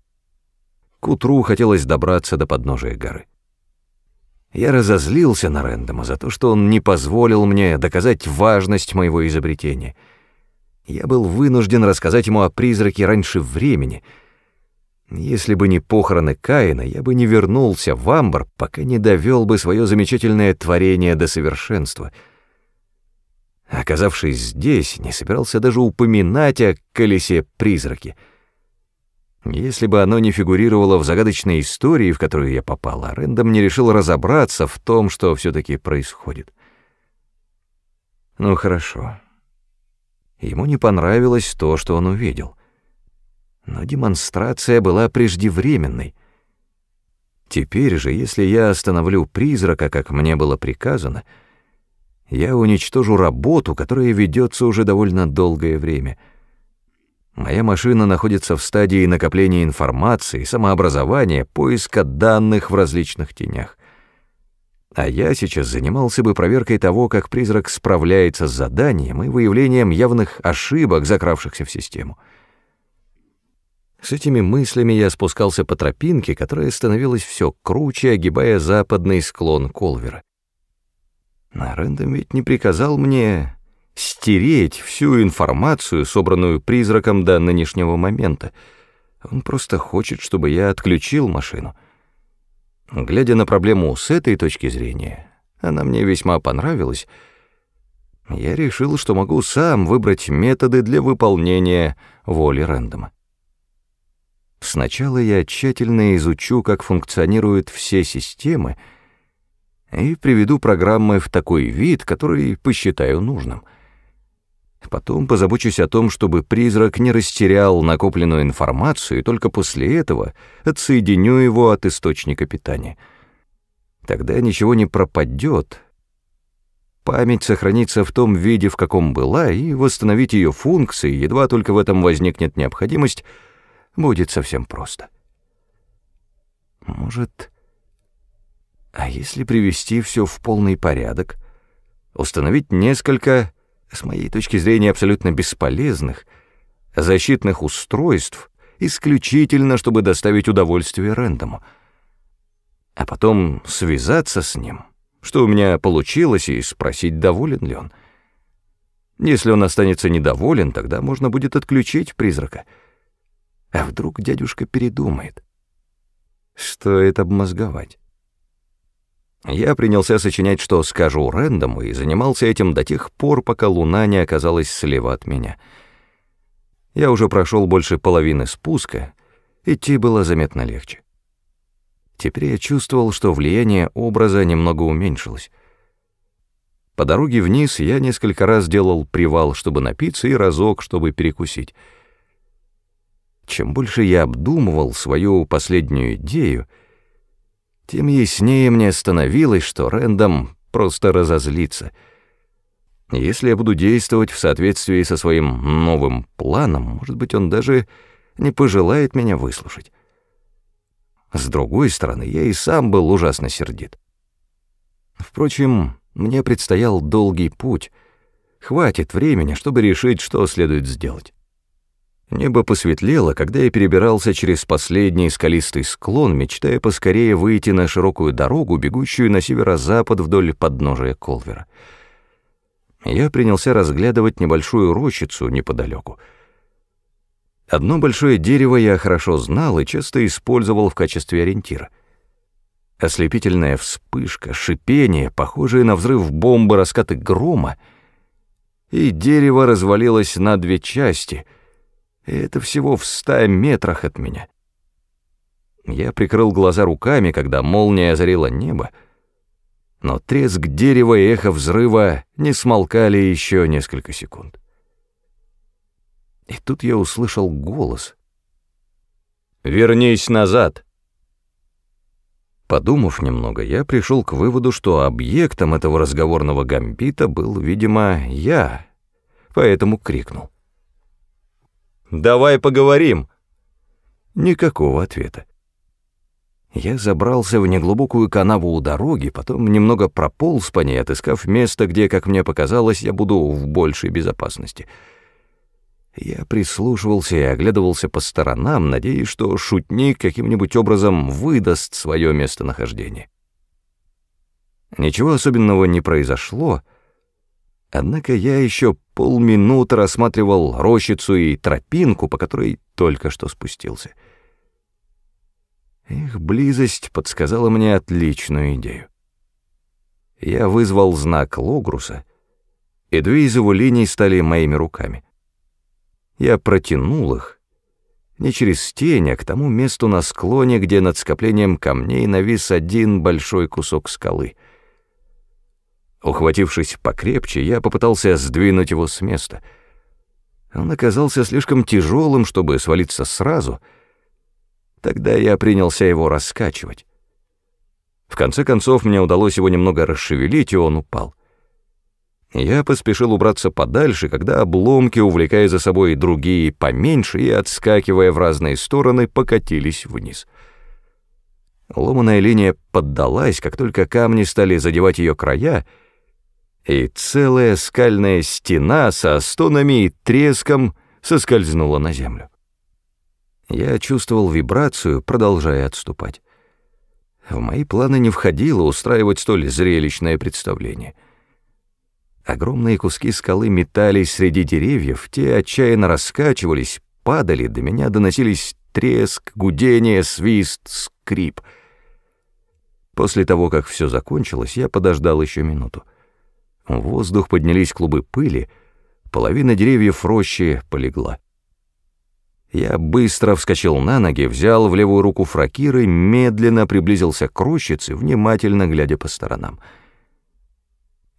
К утру хотелось добраться до подножия горы. Я разозлился на Рэндома за то, что он не позволил мне доказать важность моего изобретения. Я был вынужден рассказать ему о призраке раньше времени. Если бы не похороны Каина, я бы не вернулся в Амбар, пока не довел бы свое замечательное творение до совершенства. Оказавшись здесь, не собирался даже упоминать о колесе-призраке — если бы оно не фигурировало в загадочной истории, в которую я попал, Рэндом не решил разобраться в том, что все-таки происходит. Ну хорошо. Ему не понравилось то, что он увидел. Но демонстрация была преждевременной. Теперь же, если я остановлю призрака, как мне было приказано, я уничтожу работу, которая ведется уже довольно долгое время — Моя машина находится в стадии накопления информации, самообразования, поиска данных в различных тенях. А я сейчас занимался бы проверкой того, как призрак справляется с заданием и выявлением явных ошибок, закравшихся в систему. С этими мыслями я спускался по тропинке, которая становилась все круче, огибая западный склон Колвера. Рэндом ведь не приказал мне стереть всю информацию, собранную призраком до нынешнего момента. Он просто хочет, чтобы я отключил машину. Глядя на проблему с этой точки зрения, она мне весьма понравилась, я решил, что могу сам выбрать методы для выполнения воли Рэндома. Сначала я тщательно изучу, как функционируют все системы, и приведу программы в такой вид, который посчитаю нужным — Потом позабочусь о том, чтобы призрак не растерял накопленную информацию, и только после этого отсоединю его от источника питания. Тогда ничего не пропадет, память сохранится в том виде, в каком была, и восстановить ее функции, едва только в этом возникнет необходимость, будет совсем просто. Может, а если привести все в полный порядок, установить несколько, с моей точки зрения, абсолютно бесполезных, защитных устройств, исключительно, чтобы доставить удовольствие Рэндому, а потом связаться с ним, что у меня получилось, и спросить, доволен ли он. Если он останется недоволен, тогда можно будет отключить призрака. А вдруг дядюшка передумает? Стоит обмозговать. Я принялся сочинять, что скажу Рэндому, и занимался этим до тех пор, пока луна не оказалась слева от меня. Я уже прошел больше половины спуска, идти было заметно легче. Теперь я чувствовал, что влияние образа немного уменьшилось. По дороге вниз я несколько раз делал привал, чтобы напиться, и разок, чтобы перекусить. Чем больше я обдумывал свою последнюю идею, тем яснее мне становилось, что Рэндом просто разозлится. Если я буду действовать в соответствии со своим новым планом, может быть, он даже не пожелает меня выслушать. С другой стороны, я и сам был ужасно сердит. Впрочем, мне предстоял долгий путь. Хватит времени, чтобы решить, что следует сделать. Небо посветлело, когда я перебирался через последний скалистый склон, мечтая поскорее выйти на широкую дорогу, бегущую на северо-запад вдоль подножия Колвера. Я принялся разглядывать небольшую рощицу неподалеку. Одно большое дерево я хорошо знал и часто использовал в качестве ориентира. Ослепительная вспышка, шипение, похожее на взрыв бомбы, раскаты грома, и дерево развалилось на две части — и это всего в ста метрах от меня. Я прикрыл глаза руками, когда молния озарила небо, но треск дерева и эхо взрыва не смолкали еще несколько секунд. И тут я услышал голос. «Вернись назад!» Подумав немного, я пришел к выводу, что объектом этого разговорного гамбита был, видимо, я, поэтому крикнул. Давай поговорим!» Никакого ответа. Я забрался в неглубокую канаву у дороги, потом немного прополз по ней, отыскав место, где, как мне показалось, я буду в большей безопасности. Я прислушивался и оглядывался по сторонам, надеясь, что шутник каким-нибудь образом выдаст свое местонахождение. Ничего особенного не произошло, Однако я еще полминуты рассматривал рощицу и тропинку, по которой только что спустился. Их близость подсказала мне отличную идею. Я вызвал знак Логруса, и две из его линий стали моими руками. Я протянул их, не через тень, а к тому месту на склоне, где над скоплением камней навис один большой кусок скалы — Ухватившись покрепче, я попытался сдвинуть его с места. Он оказался слишком тяжелым, чтобы свалиться сразу. Тогда я принялся его раскачивать. В конце концов, мне удалось его немного расшевелить, и он упал. Я поспешил убраться подальше, когда обломки, увлекая за собой другие поменьше и отскакивая в разные стороны, покатились вниз. Ломаная линия поддалась, как только камни стали задевать ее края — и целая скальная стена со стонами и треском соскользнула на землю. Я чувствовал вибрацию, продолжая отступать. В мои планы не входило устраивать столь зрелищное представление. Огромные куски скалы метались среди деревьев, те отчаянно раскачивались, падали, до меня доносились треск, гудение, свист, скрип. После того, как все закончилось, я подождал еще минуту. В воздух поднялись клубы пыли, половина деревьев рощи полегла. Я быстро вскочил на ноги, взял в левую руку фракир и медленно приблизился к рощице, внимательно глядя по сторонам.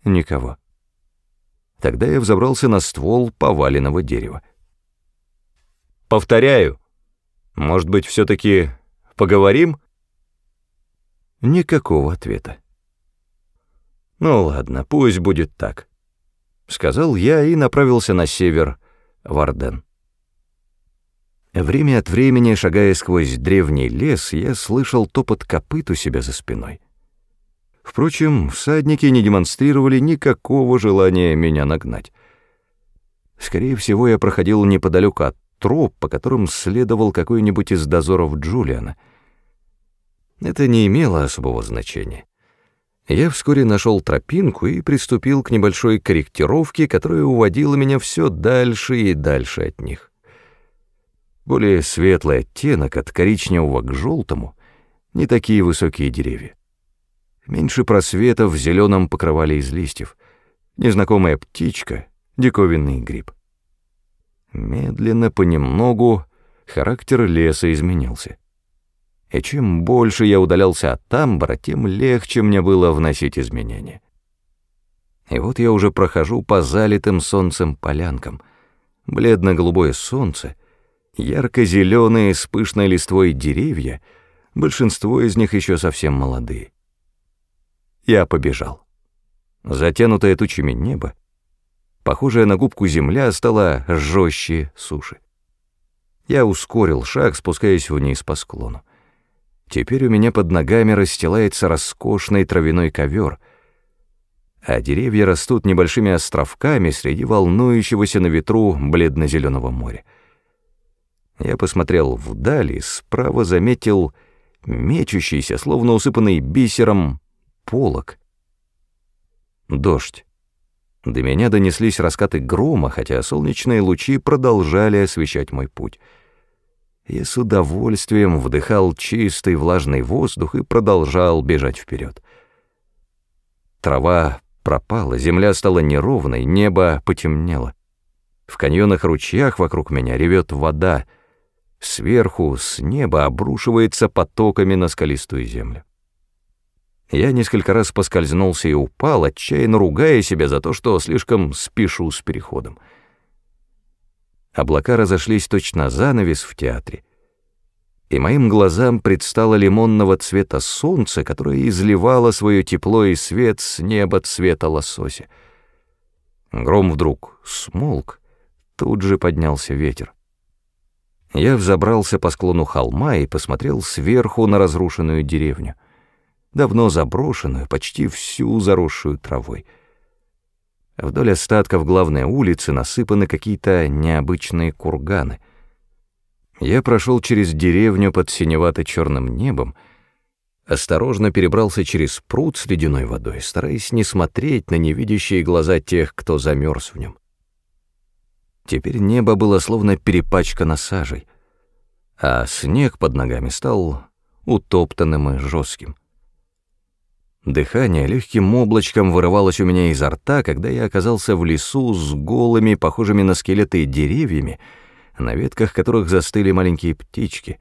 Никого. Тогда я взобрался на ствол поваленного дерева. «Повторяю, может быть, все-таки поговорим?» Никакого ответа. Ну ладно, пусть будет так, сказал я и направился на север, в Арден. Время от времени, шагая сквозь древний лес, я слышал топот копыт у себя за спиной. Впрочем, всадники не демонстрировали никакого желания меня нагнать. Скорее всего, я проходил неподалеку от троп, по которым следовал какой-нибудь из дозоров Джулиана. Это не имело особого значения. Я вскоре нашел тропинку и приступил к небольшой корректировке, которая уводила меня все дальше и дальше от них более светлый оттенок от коричневого к желтому, не такие высокие деревья. Меньше просветов в зеленом покрывали из листьев, незнакомая птичка, диковинный гриб. Медленно, понемногу, характер леса изменился. И чем больше я удалялся от тамбора, тем легче мне было вносить изменения. И вот я уже прохожу по залитым солнцем полянкам. Бледно-голубое солнце — Ярко-зеленые с пышной листвой деревья, большинство из них еще совсем молодые. Я побежал. Затянутое тучами небо, похожая на губку земля, стала жестче суши. Я ускорил шаг, спускаясь вниз по склону. Теперь у меня под ногами расстилается роскошный травяной ковер, а деревья растут небольшими островками среди волнующегося на ветру бледно-зеленого моря. Я посмотрел вдаль и справа заметил мечущийся, словно усыпанный бисером, полог. Дождь. До меня донеслись раскаты грома, хотя солнечные лучи продолжали освещать мой путь. Я с удовольствием вдыхал чистый влажный воздух и продолжал бежать вперед. Трава пропала, земля стала неровной, небо потемнело. В каньонах-ручьях вокруг меня ревет вода — сверху, с неба обрушивается потоками на скалистую землю. Я несколько раз поскользнулся и упал, отчаянно ругая себя за то, что слишком спешу с переходом. Облака разошлись точно занавес в театре, и моим глазам предстало лимонного цвета солнце, которое изливало свое тепло и свет с неба цвета лосося. Гром вдруг смолк, тут же поднялся ветер. Я взобрался по склону холма и посмотрел сверху на разрушенную деревню, давно заброшенную, почти всю заросшую травой. Вдоль остатков главной улицы насыпаны какие-то необычные курганы. Я прошел через деревню под синевато-черным небом, осторожно перебрался через пруд с ледяной водой, стараясь не смотреть на невидящие глаза тех, кто замерз в нем. Теперь небо было словно перепачкано сажей, а снег под ногами стал утоптанным и жестким. Дыхание легким облачком вырывалось у меня изо рта, когда я оказался в лесу с голыми, похожими на скелеты деревьями, на ветках которых застыли маленькие птички,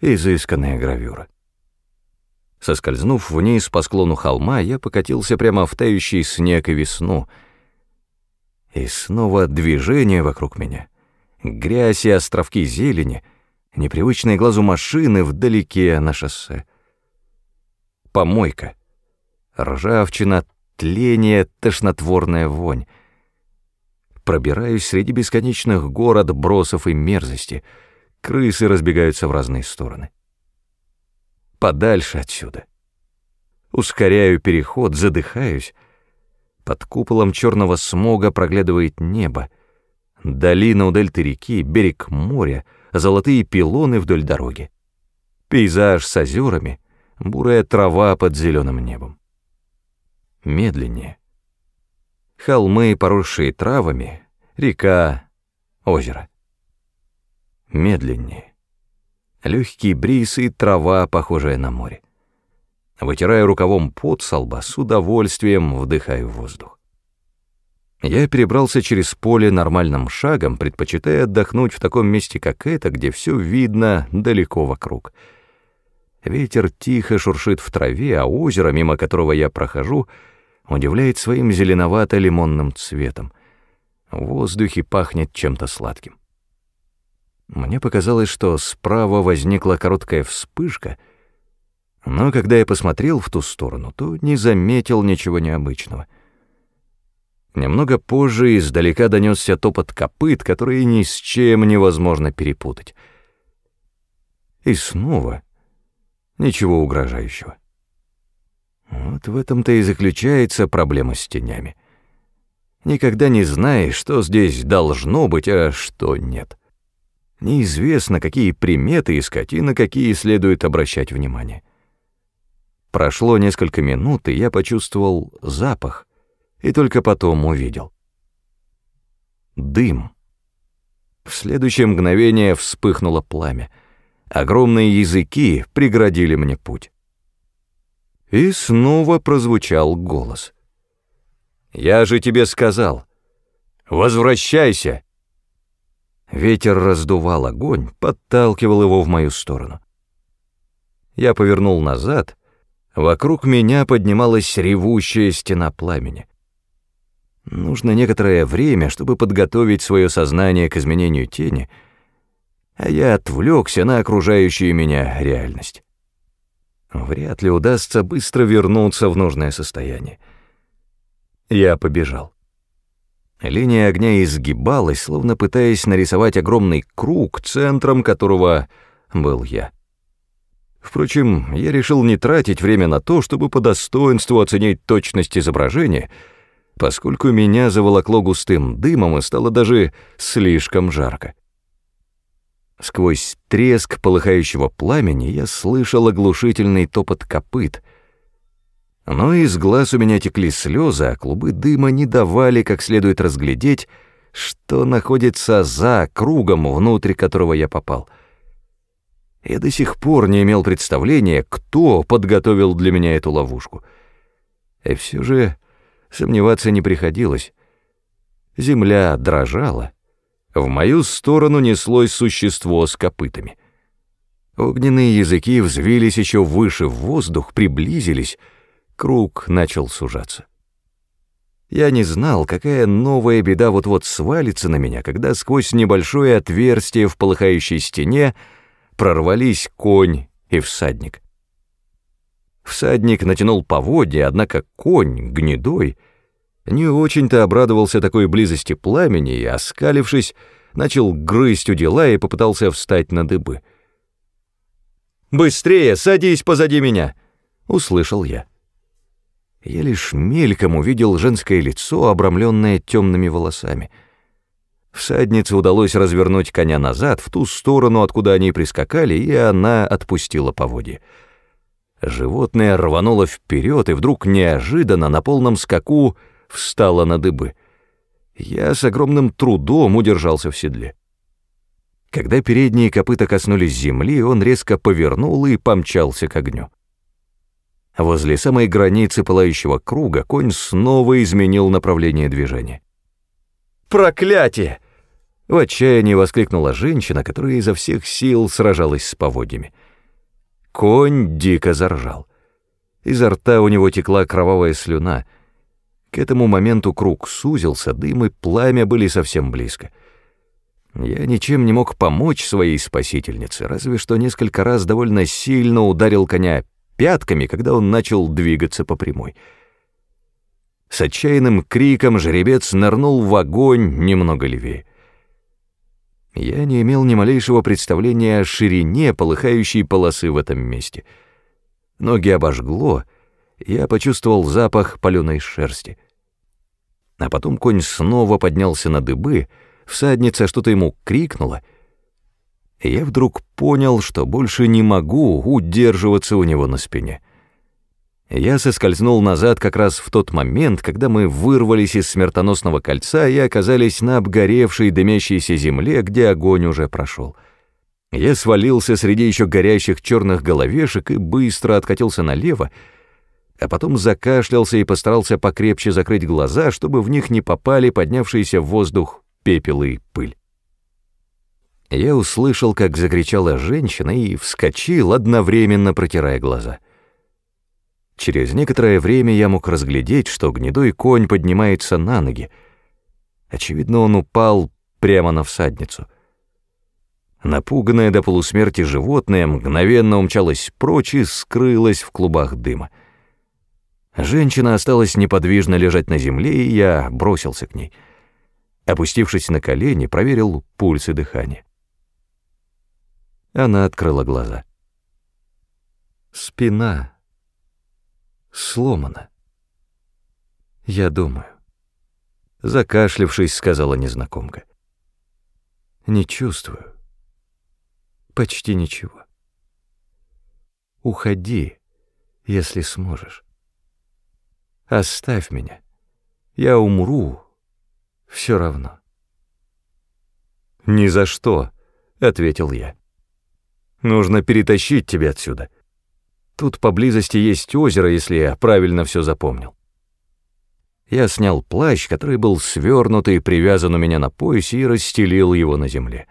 изысканная гравюра. Соскользнув вниз по склону холма, я покатился прямо в тающий снег и весну — и снова движение вокруг меня. Грязь и островки зелени, непривычные глазу машины вдалеке на шоссе. Помойка. Ржавчина, тление, тошнотворная вонь. Пробираюсь среди бесконечных гор отбросов и мерзости. Крысы разбегаются в разные стороны. Подальше отсюда. Ускоряю переход, задыхаюсь, под куполом черного смога проглядывает небо. Долина у дельты реки, берег моря, золотые пилоны вдоль дороги. Пейзаж с озерами, бурая трава под зеленым небом. Медленнее. Холмы, поросшие травами, река, озеро. Медленнее. Легкий бриз и трава, похожая на море. Вытирая рукавом пот со лба, с удовольствием вдыхаю воздух. Я перебрался через поле нормальным шагом, предпочитая отдохнуть в таком месте, как это, где все видно далеко вокруг. Ветер тихо шуршит в траве, а озеро, мимо которого я прохожу, удивляет своим зеленовато-лимонным цветом. В воздухе пахнет чем-то сладким. Мне показалось, что справа возникла короткая вспышка — Но когда я посмотрел в ту сторону, то не заметил ничего необычного. Немного позже издалека донесся топот копыт, который ни с чем невозможно перепутать. И снова ничего угрожающего. Вот в этом-то и заключается проблема с тенями. Никогда не знаешь, что здесь должно быть, а что нет. Неизвестно, какие приметы искать и на какие следует обращать внимание. Прошло несколько минут, и я почувствовал запах, и только потом увидел. Дым. В следующее мгновение вспыхнуло пламя. Огромные языки преградили мне путь. И снова прозвучал голос. «Я же тебе сказал! Возвращайся!» Ветер раздувал огонь, подталкивал его в мою сторону. Я повернул назад — Вокруг меня поднималась ревущая стена пламени. Нужно некоторое время, чтобы подготовить свое сознание к изменению тени, а я отвлекся на окружающую меня реальность. Вряд ли удастся быстро вернуться в нужное состояние. Я побежал. Линия огня изгибалась, словно пытаясь нарисовать огромный круг, центром которого был я. Впрочем, я решил не тратить время на то, чтобы по достоинству оценить точность изображения, поскольку меня заволокло густым дымом и стало даже слишком жарко. Сквозь треск полыхающего пламени я слышал оглушительный топот копыт, но из глаз у меня текли слезы, а клубы дыма не давали как следует разглядеть, что находится за кругом, внутрь которого я попал — я до сих пор не имел представления, кто подготовил для меня эту ловушку. И все же сомневаться не приходилось. Земля дрожала. В мою сторону неслось существо с копытами. Огненные языки взвились еще выше в воздух, приблизились. Круг начал сужаться. Я не знал, какая новая беда вот-вот свалится на меня, когда сквозь небольшое отверстие в полыхающей стене прорвались конь и всадник. Всадник натянул поводья, однако конь, гнедой, не очень-то обрадовался такой близости пламени и, оскалившись, начал грызть у дела и попытался встать на дыбы. «Быстрее, садись позади меня!» — услышал я. Я лишь мельком увидел женское лицо, обрамленное темными волосами — Всаднице удалось развернуть коня назад, в ту сторону, откуда они прискакали, и она отпустила поводья. Животное рвануло вперед и вдруг неожиданно на полном скаку встало на дыбы. Я с огромным трудом удержался в седле. Когда передние копыта коснулись земли, он резко повернул и помчался к огню. Возле самой границы пылающего круга конь снова изменил направление движения. «Проклятие!» В отчаянии воскликнула женщина, которая изо всех сил сражалась с поводьями. Конь дико заржал. Изо рта у него текла кровавая слюна. К этому моменту круг сузился, дым и пламя были совсем близко. Я ничем не мог помочь своей спасительнице, разве что несколько раз довольно сильно ударил коня пятками, когда он начал двигаться по прямой. С отчаянным криком жеребец нырнул в огонь немного левее. Я не имел ни малейшего представления о ширине полыхающей полосы в этом месте. Ноги обожгло, я почувствовал запах паленой шерсти. А потом конь снова поднялся на дыбы, всадница что-то ему крикнула, и я вдруг понял, что больше не могу удерживаться у него на спине. Я соскользнул назад как раз в тот момент, когда мы вырвались из смертоносного кольца и оказались на обгоревшей дымящейся земле, где огонь уже прошел. Я свалился среди еще горящих черных головешек и быстро откатился налево, а потом закашлялся и постарался покрепче закрыть глаза, чтобы в них не попали поднявшиеся в воздух пепел и пыль. Я услышал, как закричала женщина, и вскочил, одновременно протирая глаза — Через некоторое время я мог разглядеть, что гнедой конь поднимается на ноги. Очевидно, он упал прямо на всадницу. Напуганное до полусмерти животное мгновенно умчалось прочь и скрылось в клубах дыма. Женщина осталась неподвижно лежать на земле, и я бросился к ней. Опустившись на колени, проверил пульс и дыхание. Она открыла глаза. Спина сломана. Я думаю. Закашлившись, сказала незнакомка. Не чувствую. Почти ничего. Уходи, если сможешь. Оставь меня. Я умру. Все равно. «Ни за что», — ответил я. «Нужно перетащить тебя отсюда. Тут поблизости есть озеро, если я правильно все запомнил». Я снял плащ, который был свернут и привязан у меня на поясе, и расстелил его на земле.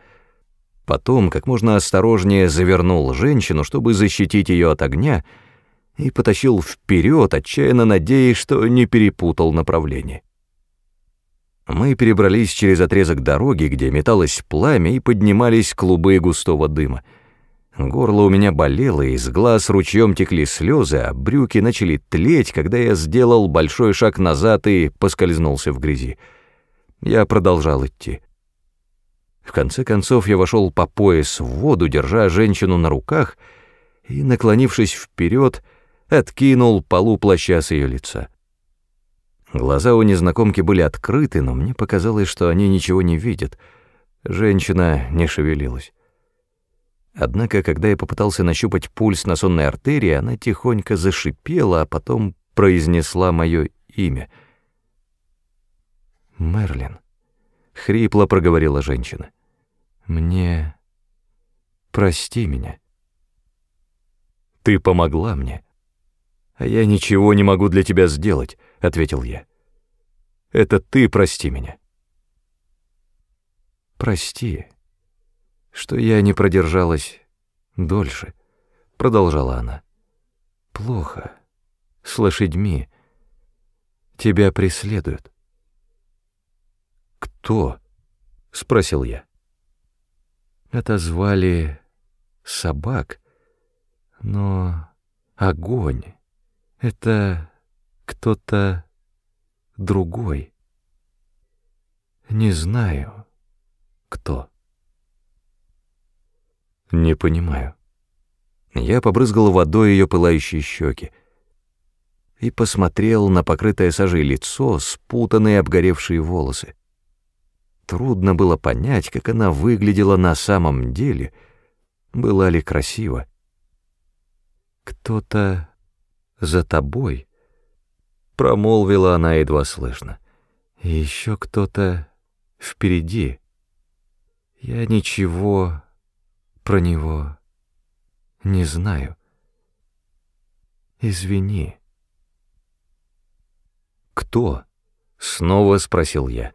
Потом, как можно осторожнее, завернул женщину, чтобы защитить ее от огня, и потащил вперед, отчаянно надеясь, что не перепутал направление. Мы перебрались через отрезок дороги, где металось пламя, и поднимались клубы густого дыма. Горло у меня болело, из глаз ручьем текли слезы, а брюки начали тлеть, когда я сделал большой шаг назад и поскользнулся в грязи. Я продолжал идти. В конце концов я вошел по пояс в воду, держа женщину на руках, и, наклонившись вперед, откинул полу плаща с ее лица. Глаза у незнакомки были открыты, но мне показалось, что они ничего не видят. Женщина не шевелилась. Однако, когда я попытался нащупать пульс на сонной артерии, она тихонько зашипела, а потом произнесла мое имя. «Мерлин», — хрипло проговорила женщина. «Мне... прости меня». «Ты помогла мне, а я ничего не могу для тебя сделать», — ответил я. «Это ты прости меня». «Прости, что я не продержалась дольше», — продолжала она. «Плохо, с лошадьми. Тебя преследуют». «Кто?» — спросил я. Отозвали собак, но огонь — это кто-то другой. Не знаю, кто. Не понимаю. Я побрызгал водой ее пылающие щеки и посмотрел на покрытое сажей лицо, спутанные обгоревшие волосы. Трудно было понять, как она выглядела на самом деле, была ли красива. «Кто-то за тобой», — промолвила она едва слышно. «И еще кто-то впереди. Я ничего про него не знаю. Извини». «Кто?» — снова спросил я.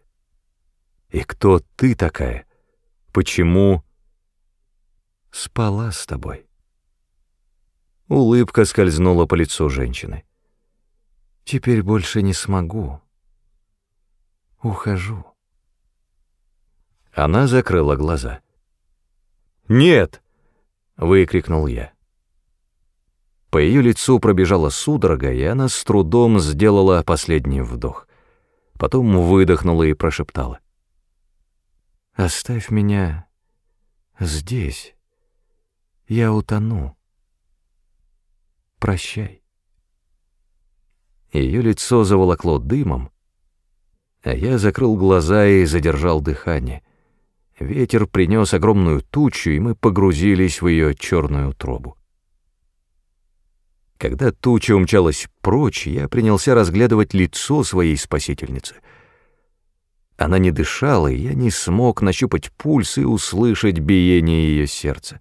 И кто ты такая? Почему спала с тобой? Улыбка скользнула по лицу женщины. Теперь больше не смогу. Ухожу. Она закрыла глаза. «Нет!» — выкрикнул я. По ее лицу пробежала судорога, и она с трудом сделала последний вдох. Потом выдохнула и прошептала. Оставь меня здесь. Я утону. Прощай. Ее лицо заволокло дымом, а я закрыл глаза и задержал дыхание. Ветер принес огромную тучу, и мы погрузились в ее черную трубу. Когда туча умчалась прочь, я принялся разглядывать лицо своей спасительницы — она не дышала, и я не смог нащупать пульс и услышать биение ее сердца.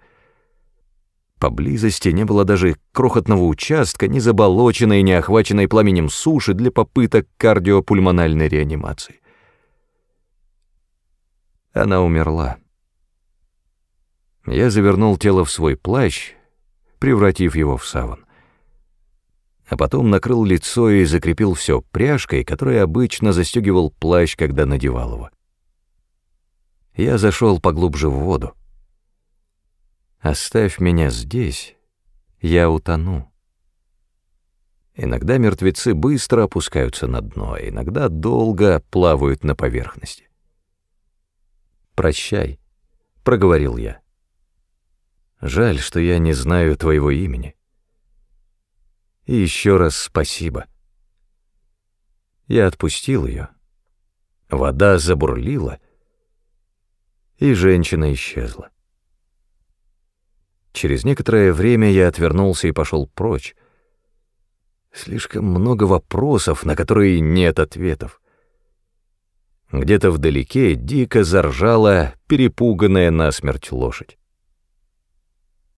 Поблизости не было даже крохотного участка, не заболоченной, не охваченной пламенем суши для попыток кардиопульмональной реанимации. Она умерла. Я завернул тело в свой плащ, превратив его в саван а потом накрыл лицо и закрепил все пряжкой, которой обычно застегивал плащ, когда надевал его. Я зашел поглубже в воду. Оставь меня здесь, я утону. Иногда мертвецы быстро опускаются на дно, иногда долго плавают на поверхности. «Прощай», — проговорил я. «Жаль, что я не знаю твоего имени. И еще раз спасибо». Я отпустил ее. Вода забурлила, и женщина исчезла. Через некоторое время я отвернулся и пошел прочь. Слишком много вопросов, на которые нет ответов. Где-то вдалеке дико заржала перепуганная насмерть лошадь.